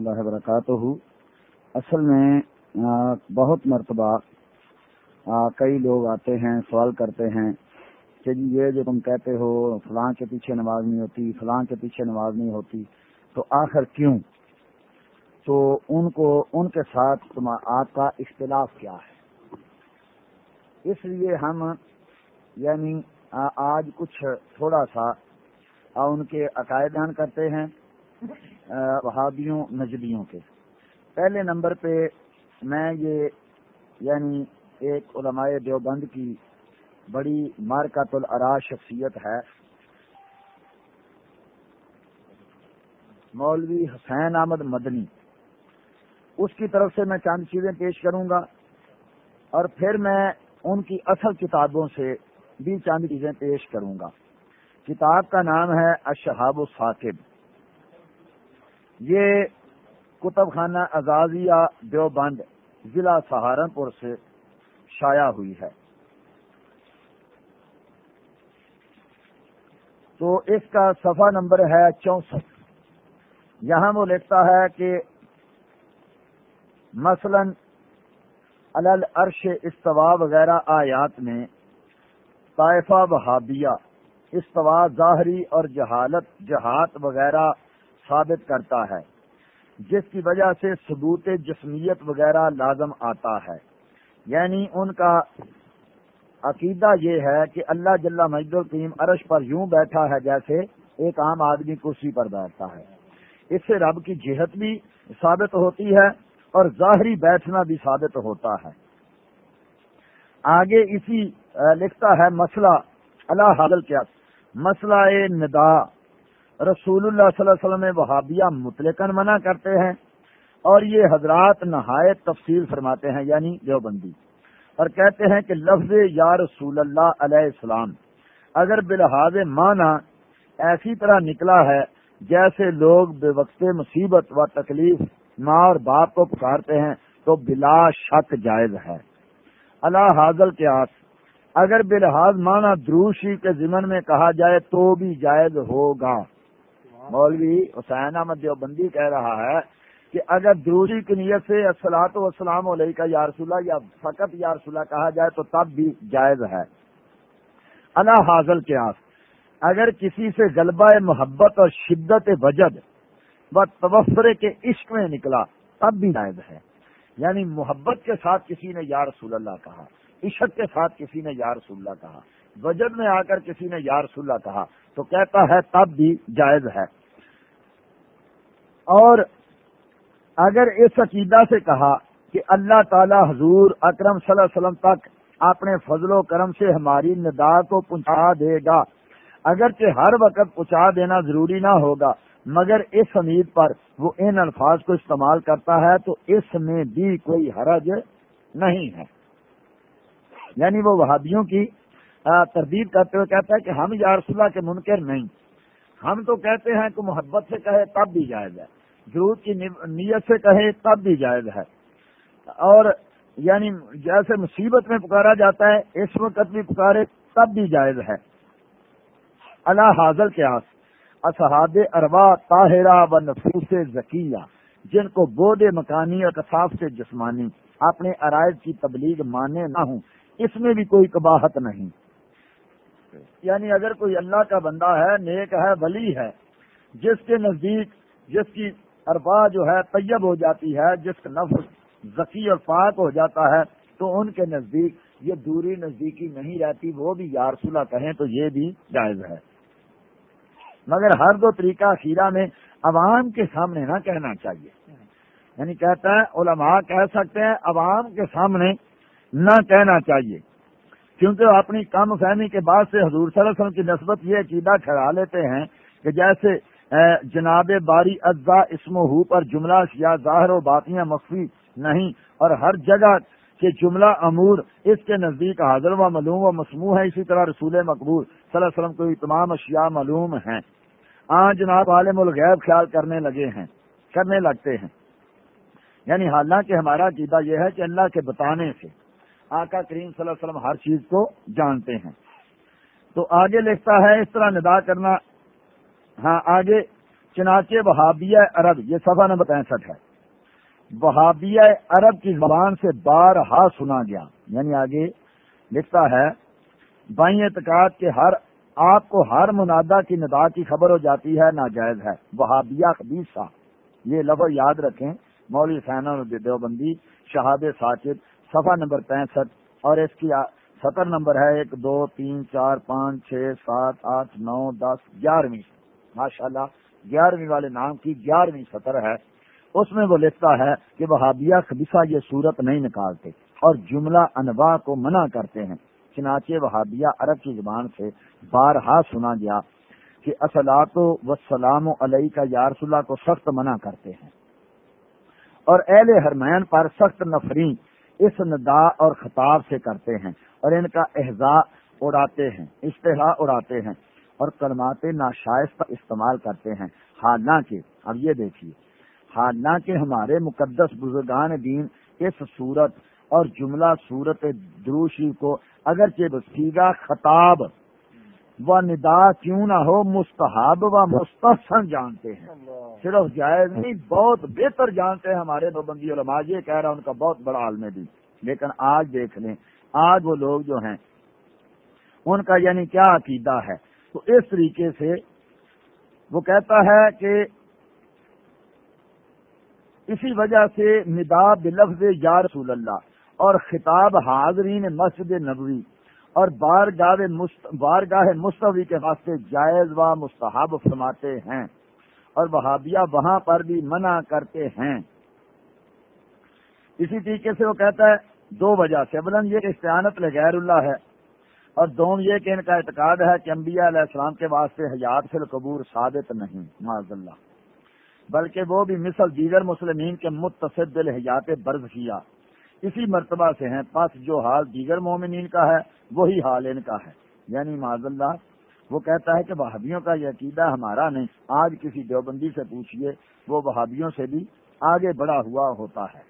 اللہ وبرکاتہ اصل میں بہت مرتبہ کئی لوگ آتے ہیں، سوال کرتے ہیں کہ جی یہ جو تم کہتے ہو، فلاں کے پیچھے نماز نہیں ہوتی، فلاں کے پیچھے نماز نہیں ہوتی، تو آخر کیوں؟ تو ان کو، ان کے ساتھ آپ کا اختلاف کیا ہے؟ اس لیے ہم یعنی آج کچھ تھوڑا سا ان کے عقائد بیان کرتے ہیں۔ وہابیوں نجدیوں کے۔ پہلے نمبر پہ میں یہ یعنی ایک علماء دیوبند کی بڑی مارکت الرا شخصیت ہے۔ مولوی حسین احمد مدنی۔ اس کی طرف سے میں چند چیزیں پیش کروں گا اور پھر میں ان کی اصل کتابوں سے بھی چند چیزیں پیش کروں گا۔ کتاب کا نام ہے اشہاب الثاقب۔ یہ کتب خانہ اعزازیہ دیوبند ضلع سہارنپور سے شائع ہوئی ہے۔ تو اس کا صفحہ نمبر ہے چونسٹھ۔ یہاں وہ لکھتا ہے کہ مثلا الل عرش استوا وغیرہ آیات میں طائفہ وہابیہ استوا ظاہری اور جہالت جہات وغیرہ ثابت کرتا ہے، جس کی وجہ سے ثبوت جسمیت وغیرہ لازم آتا ہے۔ یعنی ان کا عقیدہ یہ ہے کہ اللہ جل مجد القیم عرش پر یوں بیٹھا ہے جیسے ایک عام آدمی کرسی پر بیٹھتا ہے۔ اس سے رب کی جہت بھی ثابت ہوتی ہے اور ظاہری بیٹھنا بھی ثابت ہوتا ہے۔ آگے اسی لکھتا ہے، مسئلہ، اللہ حاضل کیا۔ مسئلہ ندا۔ رسول اللہ صلی اللہ علیہ وسلم وہابیہ مطلقاً منع کرتے ہیں اور یہ حضرات نہایت تفصیل فرماتے ہیں یعنی دیوبندی۔ اور کہتے ہیں کہ لفظ یا رسول اللہ علیہ السلام اگر بلحاظ مانا ایسی طرح نکلا ہے جیسے لوگ بے وقت مصیبت و تکلیف ماں اور باپ کو پکارتے ہیں تو بلا شک جائز ہے۔ اللہ حاضل کے آس اگر بلحاظ مانا دروشی کے ضمن میں کہا جائے تو بھی جائز ہوگا۔ مولوی حسین احمد دیوبندی کہہ رہا ہے کہ اگر دوسری کی نیت سے اصلاۃ وسلام علیہ کا یارسولہ یا فقط یارسولہ کہا جائے تو تب بھی جائز ہے۔ اللہ حاضل کے آس اگر کسی سے غلبہ محبت اور شدت وجد و تبصرے کے عشق میں نکلا تب بھی جائز ہے۔ یعنی محبت کے ساتھ کسی نے یا رسول اللہ کہا، عشق کے ساتھ کسی نے یا رسول اللہ کہا، وجد میں آ کر کسی نے یا رسول اللہ کہا تو کہتا ہے تب بھی جائز ہے۔ اور اگر اس عقیدہ سے کہا کہ اللہ تعالی حضور اکرم صلی اللہ علیہ وسلم تک اپنے فضل و کرم سے ہماری ندا کو پہنچا دے گا، اگرچہ ہر وقت پہنچا دینا ضروری نہ ہوگا، مگر اس امید پر وہ ان الفاظ کو استعمال کرتا ہے تو اس میں بھی کوئی حرج نہیں ہے۔ یعنی وہ وہابیوں کی تردید کرتے ہوئے کہتا ہے کہ ہم یا رسول اللہ کے منکر نہیں، ہم تو کہتے ہیں کہ محبت سے کہے تب بھی جائز ہے۔ ضرورت کی نیت سے کہے تب بھی جائز ہے۔ اور یعنی جیسے مصیبت میں پکارا جاتا ہے، اس وقت بھی پکارے تب بھی جائز ہے۔ اللہ حاضر کے آس اسحاد اروا طاہرہ و نفوس ذکیہ جن کو بود مکانی اور کساف سے جسمانی، اپنے عرائض کی تبلیغ مانے نہ ہوں۔ اس میں بھی کوئی کباہت نہیں۔ یعنی اگر کوئی اللہ کا بندہ ہے، نیک ہے، ولی ہے، جس کے نزدیک، جس کی اربا جو ہے طیب ہو جاتی ہے، جس کا نفس ذکی اور پاک ہو جاتا ہے، تو ان کے نزدیک یہ دوری نزدیکی نہیں رہتی، وہ بھی یارسولہ کہیں تو یہ بھی جائز ہے۔ مگر ہر دو طریقہ خیرہ میں عوام کے سامنے نہ کہنا چاہیے۔ یعنی کہتا ہے علماء کہہ سکتے ہیں، عوام کے سامنے نہ کہنا چاہیے۔ کیونکہ وہ اپنی کم فہمی کے بعد سے حضور صلی اللہ علیہ وسلم کی نسبت یہ عقیدہ ٹھہرا لیتے ہیں کہ جیسے جناب باری اجزا اسم ہو پر جملہ یا ظاہر و باقیاں مخفی نہیں، اور ہر جگہ کے جملہ امور اس کے نزدیک حاضر و معلوم و مصنوع ہے، اسی طرح رسول مقبول صلی اللہ علیہ وسلم کو تمام اشیاء معلوم ہیں۔ آ جناب عالم الغیب خیال کرنے لگے ہیں، کرنے لگتے ہیں۔ یعنی حالانکہ ہمارا عقیدہ یہ ہے کہ اللہ کے بتانے سے آقا کریم صلی اللہ علیہ وسلم ہر چیز کو جانتے ہیں۔ تو آگے لکھتا ہے، اس طرح ندا کرنا ہاں آگے چنانچہ وہابیہ عرب، یہ صفحہ نمبر پینسٹھ ہے۔ وہابیہ عرب کی زبان سے بارہا سنا گیا۔ یعنی آگے لکھتا ہے، بائیں اعتقاد کے ہر آپ کو ہر منادہ کی ندا کی خبر ہو جاتی ہے، ناجائز ہے۔ وہابیہ خبیصہ یہ لفظ یاد رکھیں، مولوی سینا دیوبندی شہاد ساکت، صفحہ نمبر پینسٹھ۔ اور اس کی سطر نمبر ہے، ایک، دو، تین، چار، پانچ، چھ، سات، آٹھ، نو، دس، گیارہویں۔ ماشاء اللہ گیارہویں والے نام کی گیارہویں سطر ہے۔ اس میں وہ لکھتا ہے کہ وہ خبیصہ یہ صورت نہیں نکالتے اور جملہ انواع کو منع کرتے ہیں۔ چنانچہ وہابیہ عرب کی زبان سے بارہا سنا گیا کہ اصلاط و سلام و علیہ کا یارس اللہ کو سخت منع کرتے ہیں۔ اور اہل حرمین پر سخت نفری اس ندا اور خطاب سے کرتے ہیں اور ان کا احضاء اڑاتے ہیں اشتہا اڑاتے ہیں۔ اور کلمات ناشائستہ استعمال کرتے ہیں۔ ہاں حالانکہ اب یہ دیکھیے۔ ہاں حالانکہ ہمارے مقدس بزرگان دین اس صورت اور جملہ صورت دروشی کو اگرچہ سیگا خطاب و ندا کیوں نہ ہو، مستحب و مستحسن جانتے ہیں۔ صرف جائز نہیں، بہت بہتر جانتے ہیں ہمارے دو بندی علماء۔ یہ کہہ رہا ان کا بہت بڑا عالم بھی لیکن آج دیکھ لیں، آج وہ لوگ جو ہیں، ان کا یعنی کیا عقیدہ ہے؟ تو اس طریقے سے وہ کہتا ہے کہ اسی وجہ سے ندا بلفظ یا رسول اللہ اور خطاب حاضرین مسجد نبوی اور بار گاہ بار گاہ مستوی کے واسطے جائز و مستحب فرماتے ہیں اور وہابیہ وہاں پر بھی منع کرتے ہیں۔ اسی طریقے سے وہ کہتا ہے دو وجہ سے۔ بلند یہ استعانت لغیر اللہ ہے۔ اور دوم یہ کہ ان کا اعتقاد ہے کہ انبیاء علیہ السلام کے واسطے حیات فی القبور ثابت نہیں معذ اللہ۔ بلکہ وہ بھی مثل دیگر مسلمین کے متصد الحیات برض کیا اسی مرتبہ سے ہیں، پس جو حال دیگر مومنین کا ہے، وہی حال ان کا ہے۔ یعنی معذ اللہ، وہ کہتا ہے کہ وہابیوں کا یہ عقیدہ ہمارا نہیں۔ آج کسی دیوبندی سے پوچھئے، وہ وہابیوں سے بھی آگے بڑا ہوا ہوتا ہے۔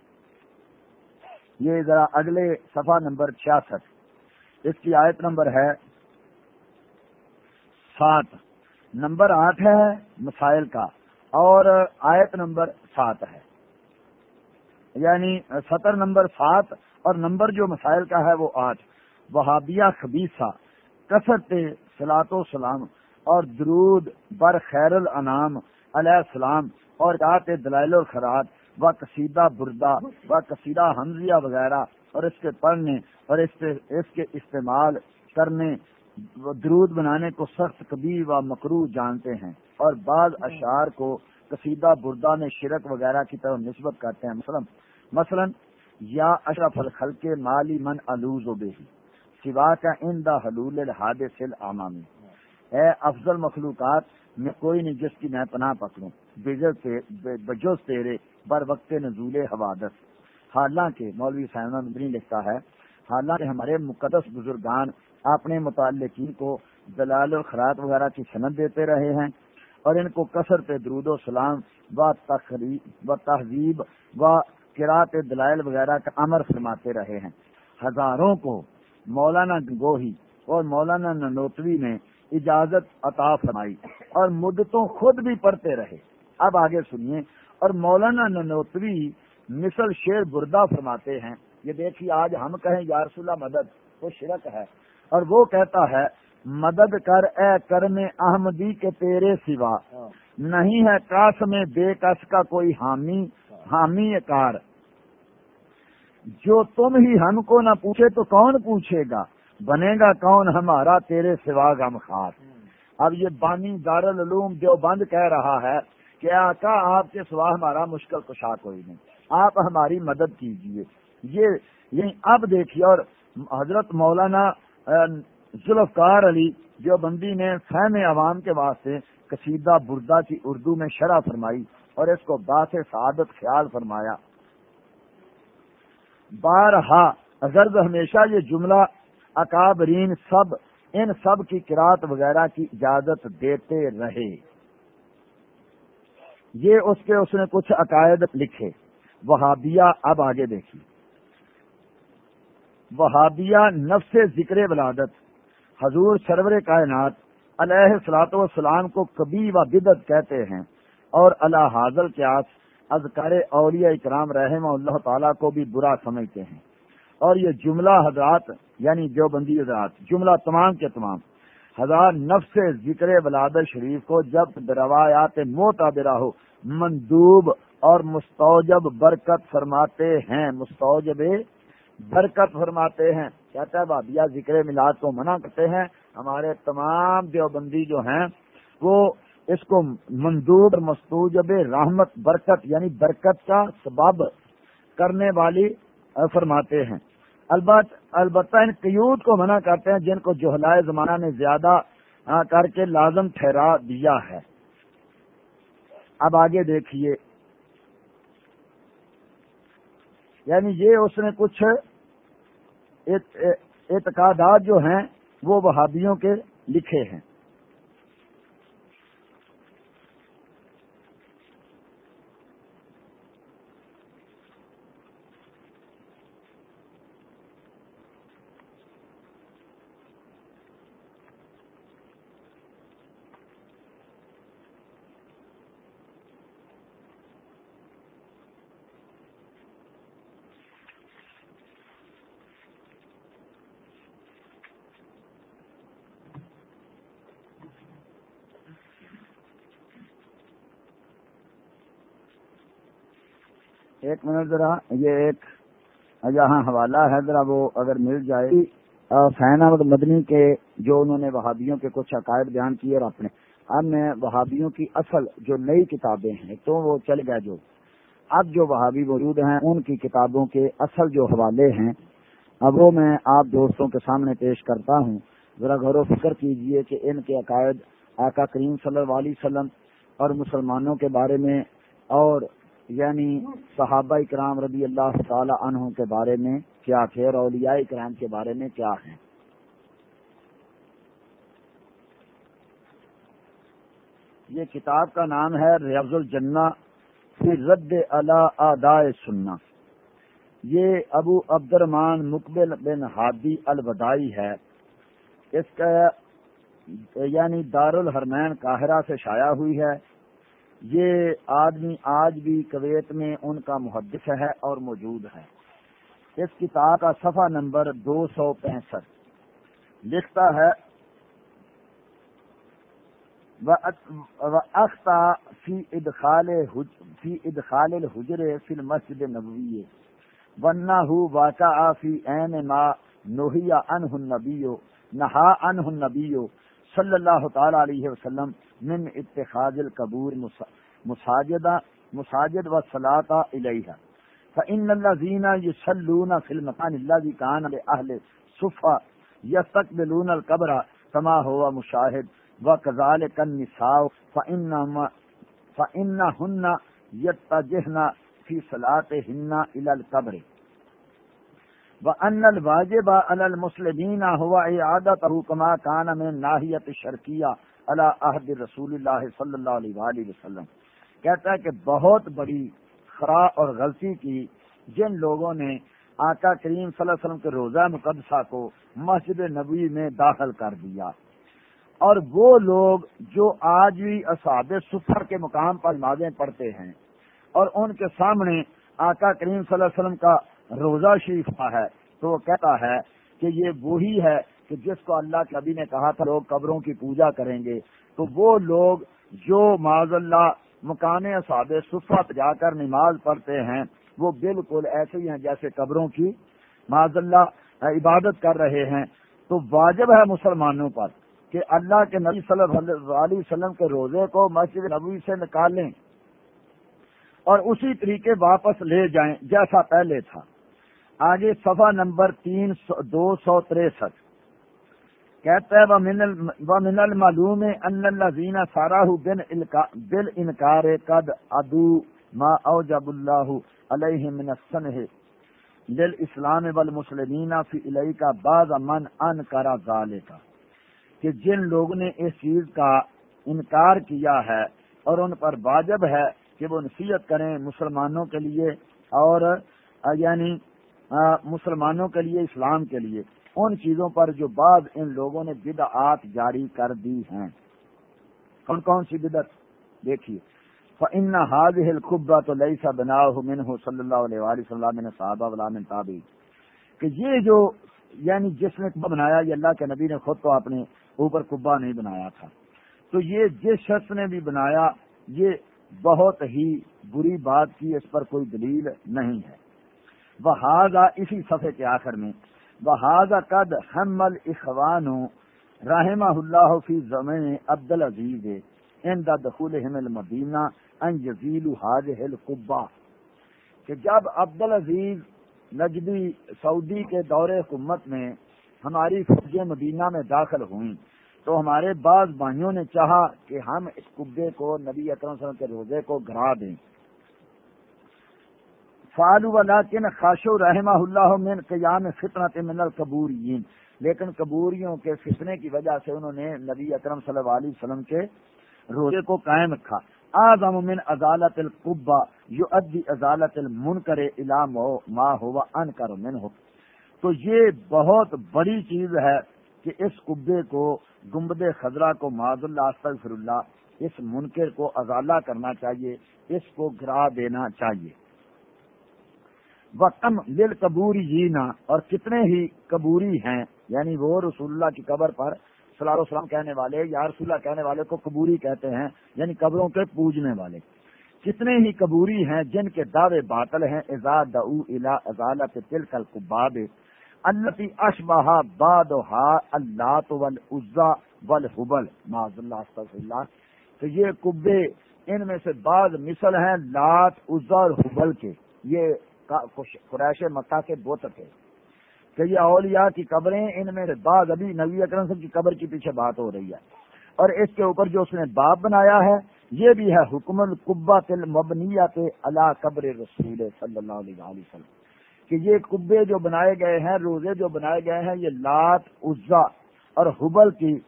یہ ذرا اگلے صفحہ نمبر چھیاسٹھ۔ اس کی آیت نمبر ہے سات۔ نمبر آٹھ ہے مسائل کا، اور آیت نمبر سات ہے۔ یعنی سطر نمبر سات اور نمبر جو مسائل کا ہے وہ آٹھ۔ وہابیہ خبیصہ کثرت سلاط و سلام، اور درود بر خیر الانام علیہ السلام، اور رات دلائل الخرات و قصیدہ بردہ، و قصیدہ حمزیہ وغیرہ، اور اس کے پڑھنے اور اس اس کے استعمال کرنے درود بنانے کو سخت کبھی و مکرو جانتے ہیں اور بعض اشعار کو قصیدہ بردہ میں شرک وغیرہ کی طرف نسبت کرتے ہیں۔ مثلا مثلا یا اشرف الخل کے مالی من الوز و بے سوا کا ان دا حلول الحادث العامی اے افضل مخلوقات میں کوئی نہیں جس کی میں پناہ پکڑوں۔ بجوز تیرے بر وقت نزول حوادث۔ حالانکہ مولوی سائمہ مدنی لکھتا ہے حالانکہ ہمارے مقدس بزرگان اپنے متعلقین کو دلال الخرات وغیرہ کی صنعت دیتے رہے ہیں اور ان کو کثر پہ درود و سلام و تقریب و تہذیب و کراط دلائل وغیرہ کا امر فرماتے رہے ہیں۔ ہزاروں کو مولانا گوہی اور مولانا ننوتوی نے اجازت عطا فرمائی اور مدتوں خود بھی پڑھتے رہے۔ اب آگے سنیے۔ اور مولانا ننوتوی مثل شیر بردہ فرماتے ہیں۔ یہ دیکھیے آج ہم کہیں یارس اللہ مدد وہ شرک ہے۔ اور وہ کہتا ہے مدد کر اے کرم احمدی کے تیرے سوا۔ نہیں ہے کاس میں بے کس کا کوئی حامی حامی کار۔ جو تم ہی ہم کو نہ پوچھے تو کون پوچھے گا؟ بنے گا کون ہمارا تیرے سوا غم خاص؟ اب یہ بانی دارالعلوم جو بند کہہ رہا ہے کہ آقا آپ کے سوا ہمارا مشکل کشا کوئی نہیں۔ آپ ہماری مدد کیجیے یہ اب دیکھیے اور حضرت مولانا ذوالفقار علی جو بندی نے فہم عوام کے واسطے قصیدہ بردہ کی اردو میں شرح فرمائی اور اس کو باس سعادت خیال فرمایا۔ بارہا، غرض ہمیشہ یہ جملہ اکابرین سب، ان سب کی کراط وغیرہ کی اجازت دیتے رہے۔ یہ اس کے، اس نے کچھ عقائد لکھے۔ وہابیہ، اب آگے دیکھیے۔ وہابیہ نفس ذکر ولادت، حضور سرور کائنات علیہ سلاط والسلام کو کبھی و بدت کہتے ہیں اور اللہ حاضر کے آس اولیاء اکرام رحم اللہ تعالیٰ کو بھی برا سمجھتے ہیں۔ اور یہ جملہ حضرات یعنی جو بندی حضرات، جملہ تمام کے تمام، ہزار نفس ذکر ولاد شریف کو جب روایات موتابرہ ہو، مندوب اور مستوجب برکت فرماتے ہیں، مستوجب برکت فرماتے ہیں۔ کہتا ہے بابیا ذکر میلاد کو منع کرتے ہیں؟ ہمارے تمام دیوبندی جو ہیں، وہ اس کو مندوب اور مستوجب رحمت، برکت یعنی برکت کا سبب کرنے والی فرماتے ہیں۔ البت، البتہ ان قیود کو منع کرتے ہیں جن کو جوہلائے زمانہ نے زیادہ کر کے لازم ٹھہرا دیا ہے۔ اب آگے دیکھیے۔ یعنی یہ اس نے کچھ اعتقادات جو ہیں وہ وہابیوں کے لکھے ہیں۔ ایک منٹ ذرا، یہ ایک یہاں حوالہ ہے، ذرا وہ اگر مل جائے۔ فین احمد مدنی کے جو انہوں نے وہابیوں کے کچھ عقائد بیان کیے اور اپنے، اب میں وہابیوں کی اصل جو نئی کتابیں ہیں، تو وہ چل گئے جو۔ اب جو وہابی موجود ہیں، ان کی کتابوں کے اصل جو حوالے ہیں، اب وہ میں آپ دوستوں کے سامنے پیش کرتا ہوں۔ ذرا غور و فکر کیجیے کہ ان کے عقائد آقا کریم صلی اللہ علیہ وسلم اور مسلمانوں کے بارے میں اور یعنی صحابہ اکرام رضی اللہ تعالی عنہ کے بارے میں کیا تھے اور اولیاء اکرام کے بارے میں کیا ہیں؟ یہ کتاب کا نام ہے ریاض الجنہ فی رد اللہ سننا یہ ابو عبد الرمان مقبل بن ہادی الوداعی ہے۔ اس کا یعنی دار الحرمین قاہرہ سے شائع ہوئی ہے۔ یہ آدمی آج بھی کویت میں ان کا محدث ہے اور موجود ہے۔ اس کتاب کا صفحہ نمبر دو سو پینسٹھ۔ لکھتا ہے اختہ فی ادخال فی ادخال الحجر فی المسجد نبوی ورنہ ہو واقع فی عین ما نوہیا انہ النبیو نہا انہ النبیو صلی اللہ تعالی علیہ وسلم من اتخاذ القبور مساجدہ مساجد و صلاح الیہ فان الذين يصلون في المكان الذي كان لاهل صفا يستقبلون القبر كما هو مشاهد وكذلك النساء فانما فانهن يتجهن في صلاتهن الى القبر. وان الواجب على المسلمين هو اعادته كما كان من ناحيه الشرقيه اللہ عہد رسول اللہ صلی اللہ علیہ وآلہ وسلم کہتا ہے کہ بہت بڑی خرا اور غلطی کی جن لوگوں نے آقا کریم صلی اللہ علیہ وسلم کے روزہ مقدسہ کو مسجد نبوی میں داخل کر دیا۔ اور وہ لوگ جو آج بھی اصحاب سفر کے مقام پر نمازیں پڑھتے ہیں اور ان کے سامنے آقا کریم صلی اللہ علیہ وسلم کا روزہ شریف ہے، تو وہ کہتا ہے کہ یہ وہی ہے کہ جس کو اللہ کے نبی نے کہا تھا، لوگ قبروں کی پوجا کریں گے۔ تو وہ لوگ جو معذ اللہ مکان صاب سفت جا کر نماز پڑھتے ہیں، وہ بالکل ایسے ہی ہیں جیسے قبروں کی معذ اللہ عبادت کر رہے ہیں۔ تو واجب ہے مسلمانوں پر کہ اللہ کے نبی صلی اللہ علیہ وسلم کے روزے کو مسجد نبی سے نکالیں اور اسی طریقے واپس لے جائیں جیسا پہلے تھا۔ آگے صفحہ نمبر تین سو دو سو تریسٹھ۔ کہتا ہے من المعلوم ان الذين ساراه بن انکار قد ادو ما اوجب اللہ علیہ من السنه للاسلام والمسلمین فی الیک بعض من انکر ذلك کہ جن لوگوں نے اس چیز کا انکار کیا ہے اور ان پر واجب ہے کہ وہ نصیحت کریں مسلمانوں کے لیے اور یعنی مسلمانوں کے لیے، اسلام کے لیے، ان چیزوں پر جو بعض ان لوگوں نے بدعات جاری کر دی ہیں۔ کون کون سی بدت دیکھیے۔ فن حاض الخبا تو لئی سا بنا من ہو صلی اللہ علیہ وسلم صحابہ علام تابی کہ یہ جو یعنی جس نے بنایا، یہ اللہ کے نبی نے خود تو اپنے اوپر کبا نہیں بنایا تھا۔ تو یہ جس شخص نے بھی بنایا، یہ بہت ہی بری بات کی، اس پر کوئی دلیل نہیں ہے۔ وہ اسی صفحے کے آخر میں وہ قد حمل اخوان رحمہ اللہ فی زمین عبد العزیز ان دخول حمل مدینہ ان یزیل حاض قبا کہ جب عبد العزیز نجدی سعودی کے دور حکومت میں ہماری فوجیں مدینہ میں داخل ہوئیں، تو ہمارے بعض بھائیوں نے چاہا کہ ہم اس کبے کو نبی اکرم صلی اللہ علیہ وسلم کے روزے کو گرا دیں۔ فالو ولاکن خاشو رحمہ اللہ من قیام فطرت من القبورین لیکن قبوریوں کے فتنے کی وجہ سے انہوں نے نبی اکرم صلی اللہ علیہ وسلم کے روزے کو قائم رکھا. آزم من ازالت القبا یو ادی ازالت المن کرے علام ہو ماں ہو تو یہ بہت بڑی چیز ہے کہ اس کبے کو گمبد خزرہ کو معذ اللہ، استغفر اللہ، اس منکر کو ازالہ کرنا چاہیے، اس کو گرا دینا چاہیے۔ وقم لل قبوری جینا اور کتنے ہی قبوری ہیں یعنی وہ رسول اللہ کی قبر پر صلاح وسلم کہنے والے یا رسول اللہ کہنے والے کو قبوری کہتے ہیں یعنی قبروں کے پوجنے والے۔ کتنے ہی قبوری ہیں جن کے دعوے باطل ہیں ازاد ازالت تل کل قباب اللہ اشبہ باد اللہ تو عزا ول حبل معذ اللہ اللہ۔ تو یہ کبے ان میں سے بعض مثل ہیں لات، عزا اور حبل کے۔ یہ قریش مکہ کے بوت تھے۔ کہ یہ اولیاء کی قبریں ان میں بعض ابھی نبی اکرم کی قبر کے پیچھے بات ہو رہی ہے۔ اور اس کے اوپر جو اس نے باپ بنایا ہے، یہ بھی ہے حکم القبا تل مبنیات اللہ قبر رسول صلی اللہ علیہ وسلم۔ کہ یہ کبے جو بنائے گئے ہیں، روزے جو بنائے گئے ہیں، یہ لات عزا اور حبل کی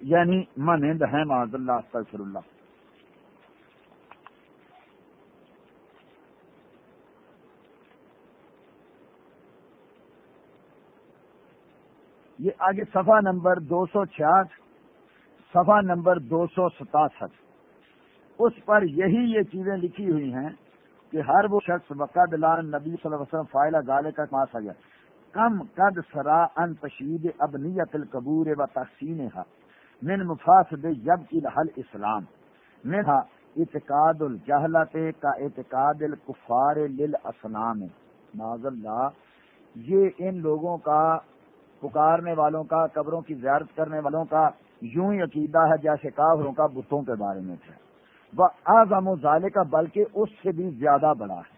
یعنی منند ہیں معذ اللہ، استغفر اللہ۔ یہ آگے صفحہ نمبر دو سو چھیاٹھ، صفحہ نمبر دو سو ستاسٹھ۔ اس پر یہی یہ چیزیں لکھی ہوئی ہیں کہ ہر وہ شخص وقد لان نبی صلی اللہ علیہ وسلم فائلہ گالے کا ماسا گیا۔ کم قد سرا ان تشید ابنیت القبور و تحسین من مفاسد یب کی لحل اسلام۔ منہا اعتقاد الجہلت کا اعتقاد الکفار للاسنام۔ معذ اللہ، یہ ان لوگوں کا پکارنے والوں کا، قبروں کی زیارت کرنے والوں کا یوں ہی عقیدہ ہے جیسے کافروں کا بتوں کے بارے میں تھے وہ اعظم و کا بلکہ اس سے بھی زیادہ بڑا ہے۔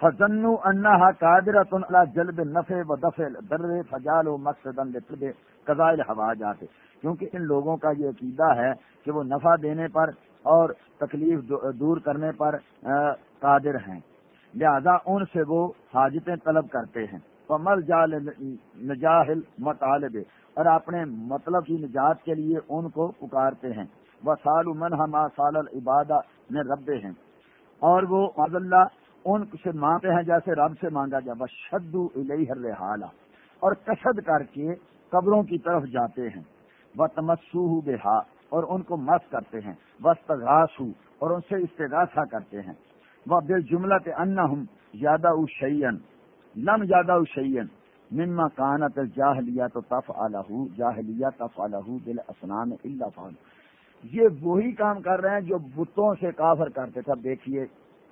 فضن انا قادرت جلب نفے و دفع در فجال و مقصد قزائل ہوا جاتے کیونکہ ان لوگوں کا یہ عقیدہ ہے کہ وہ نفع دینے پر اور تکلیف دور کرنے پر قادر ہیں۔ لہذا ان سے وہ حاجتیں طلب کرتے ہیں۔ مل جال نجاہل مطالب۔ اور اپنے مطلب کی نجات کے لیے ان کو پکارتے ہیں۔ وہ سال من ہما سال العبادہ میں رب ہیں۔ اور وہ اللہ ان سے مانگتے ہیں جیسے رب سے مانگا جائے بس شدو الحال اور کشد کر کے قبروں کی طرف جاتے ہیں۔ وہ تمسو بےحا اور ان کو مس کرتے ہیں۔ بس اور ان سے استغاثہ کرتے ہیں۔ وہ بے جملہ ان ہوں زیادہ شعین لم زیادہ شعین مما کانت جاہلیہ تو تف الح جاہلیہ تف الح دل اسنان اللہ فان یہ وہی کام کر رہے ہیں جو بتوں سے کافر کرتے تھے. دیکھیے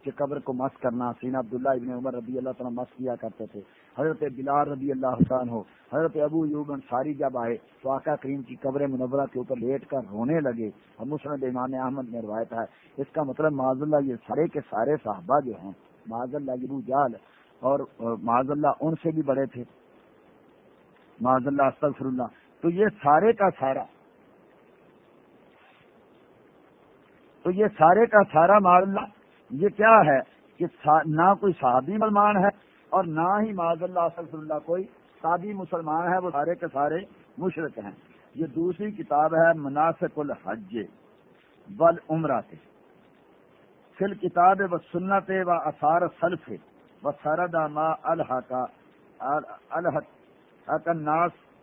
کہ قبر کو مس کرنا سینا عبداللہ ابن عمر رضی اللہ تعالیٰ مس کیا کرتے تھے. حضرت بلال رضی اللہ حسان ہو حضرت ابو یوبن ساری جب آئے تو آقا کریم کی قبر منورہ کے اوپر لیٹ کر رونے لگے. اور مسلم امام احمد نے روایت ہے. اس کا مطلب معذ اللہ یہ سارے کے سارے صحابہ جو ہیں، معذ اللہ ابو جال اور معذ اللہ ان سے بھی بڑے تھے۔ معذ اللہ، استغفر اللہ۔ تو یہ سارے کا سارا، تو یہ سارے کا سارا معذ اللہ، یہ کیا ہے کہ نہ کوئی صحابی مسلمان ہے اور نہ ہی معذ اللہ، استغفر اللہ، کوئی سادی مسلمان ہے، وہ سارے کے سارے مشرق ہیں۔ یہ دوسری کتاب ہے مناسب الحج بل عمرہ سے۔ فل کتاب و سنت و اثار سلف و ما الحا الحق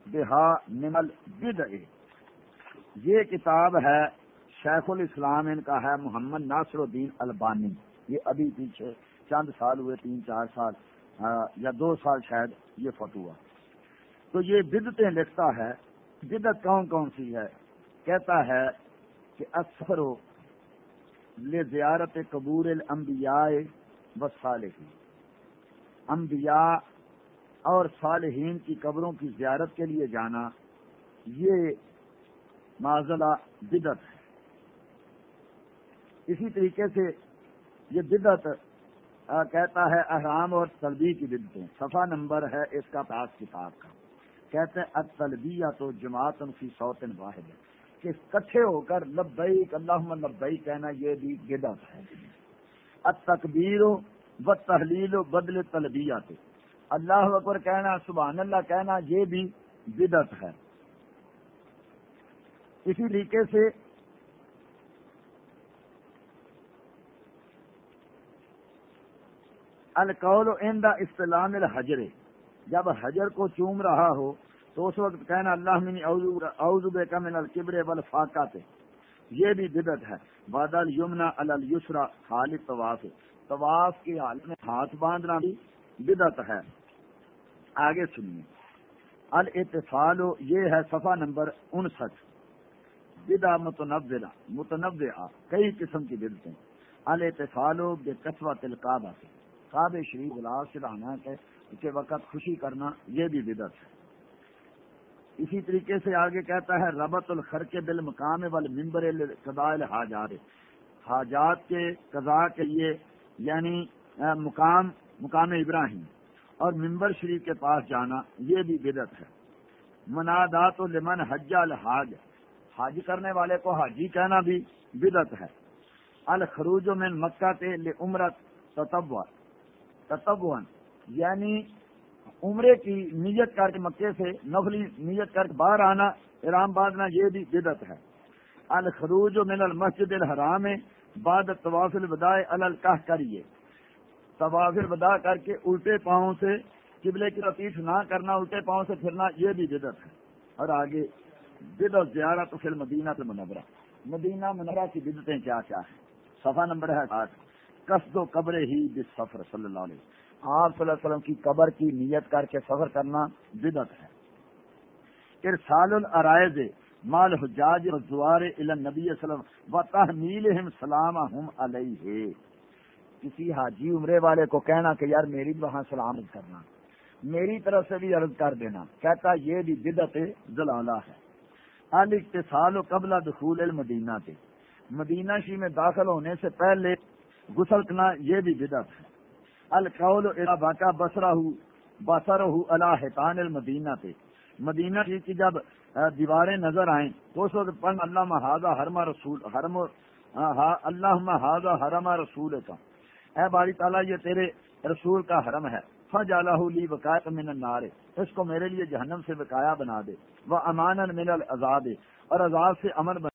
بہا نمل بد یہ کتاب ہے شیخ الاسلام، ان کا ہے محمد ناصر الدین البانی. یہ ابھی پیچھے چند سال ہوئے، تین چار سال یا دو سال شاید یہ فتوا تو یہ بدتیں لکھتا ہے. بدت کون کون سی ہے؟ کہتا ہے کہ اکثر لے زیارت قبور الانبیاء و صالحین انبیاء اور صالحین کی قبروں کی زیارت کے لیے جانا، یہ معذلہ بدت ہے۔ اسی طریقے سے یہ بدت کہتا ہے احرام اور طلبی کی بدتیں صفحہ نمبر ہے اس کا پاس کتاب کا۔ کہتے ہیں اتلبیہ تو جماعت فی سوتن واحد ہے۔ کہ کٹھے ہو کر لبیک اللہ لبئی کہنا یہ بھی بدت ہے۔ اتکبیر و تحلیل و بدل طلبیات اللہ اکبر کہنا، سبحان اللہ کہنا، یہ بھی بدت ہے۔ اسی طریقے سے القول عند اسلام الحجر۔ جب حجر کو چوم رہا ہو، تو اس وقت کہنا، اللہ منی اوزب کا من القبر بل فاقات یہ بھی بدت ہے۔ بادل یمنا السرا خالد طواف طواف کی حالت میں ہاتھ باندھنا بھی بدت ہے۔ آگے سنیے۔ الاتفال یہ ہے صفحہ نمبر انسٹھ۔ بدا متنوع متنوع کئی قسم کی بدتیں الاتفال بے قصبہ تلقابہ سے کعب شریف گلاب سے لانا کے وقت خوشی کرنا یہ بھی بدت ہے۔ اسی طریقے سے آگے کہتا ہے، ربط الخر کے مقام وال ممبر حاجات حاجات کے قضاء کے لیے یعنی مقام مقام ابراہیم۔ اور ممبر شریف کے پاس جانا، یہ بھی بدت ہے۔ منادات و لمن حج الحاج۔ حاج کرنے والے کو حاجی کہنا بھی بدت ہے۔ الخروج من مکہ تے عمرت تتبر تتبن یعنی عمرے کی نیت کر کے مکے سے نفلی نیت کر کے باہر آنا ارام باندھنا یہ بھی بدت ہے۔ الخروج من المسجد الحرام، بعد طواف الوداع الکاہ کریے۔ طواف الوداع کر کے الٹے پاؤں سے قبلے کی رفیف نہ کرنا، الٹے پاؤں سے پھرنا، یہ بھی بدت ہے۔ اور آگے بدت زیارت فی المدینہ سے منورہ مدینہ منورہ کی بدتیں کیا کیا ہیں؟ صفحہ نمبر ہے آٹھ قصد و قبر ہی بس سفر صلی اللہ علیہ آپ صلی اللہ علیہ وسلم کی قبر کی نیت کر کے سفر کرنا بدت ہے۔ ارسال الرائز مال حجاج زوار نبی وسلم و تحمیل سلام علیہ۔ کسی حاجی عمرے والے کو کہنا کہ یار میری وہاں سلام کرنا، میری طرف سے بھی عرض کر دینا۔ کہتا یہ بھی بدت زلالہ ہے۔ الاتصال و قبلہ دخول المدینہ کے مدینہ شی میں داخل ہونے سے پہلے گسلکنا یہ بھی بدت ہے۔ القول باقا بسرا ہوں بسر ہوں اللہ المدینہ پہ۔ مدینہ کی جب دیواریں نظر آئیں تو اس وقت پن اللہ محاذہ حرما رسول حرم اللہ محاذہ حرما رسول کا اے باری تعالیٰ، یہ تیرے رسول کا حرم ہے۔ فج لی وقایت من نارے اس کو میرے لیے جہنم سے بقایا بنا دے۔ وہ امان من الزاد اور عذاب سے امن بنا